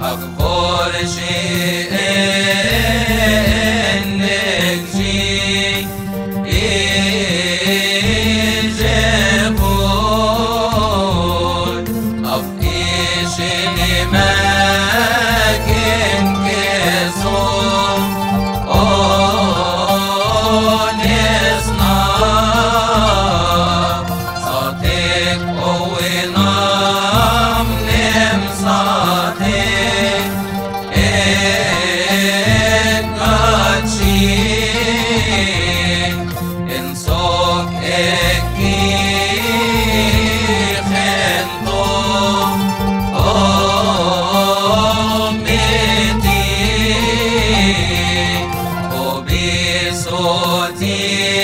اخبار شيء 我今。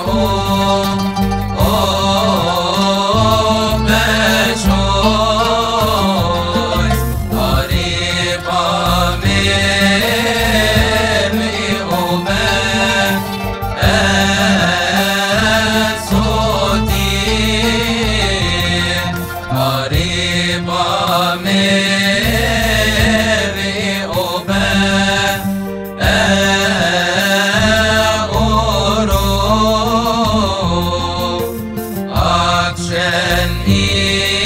Oh. Oh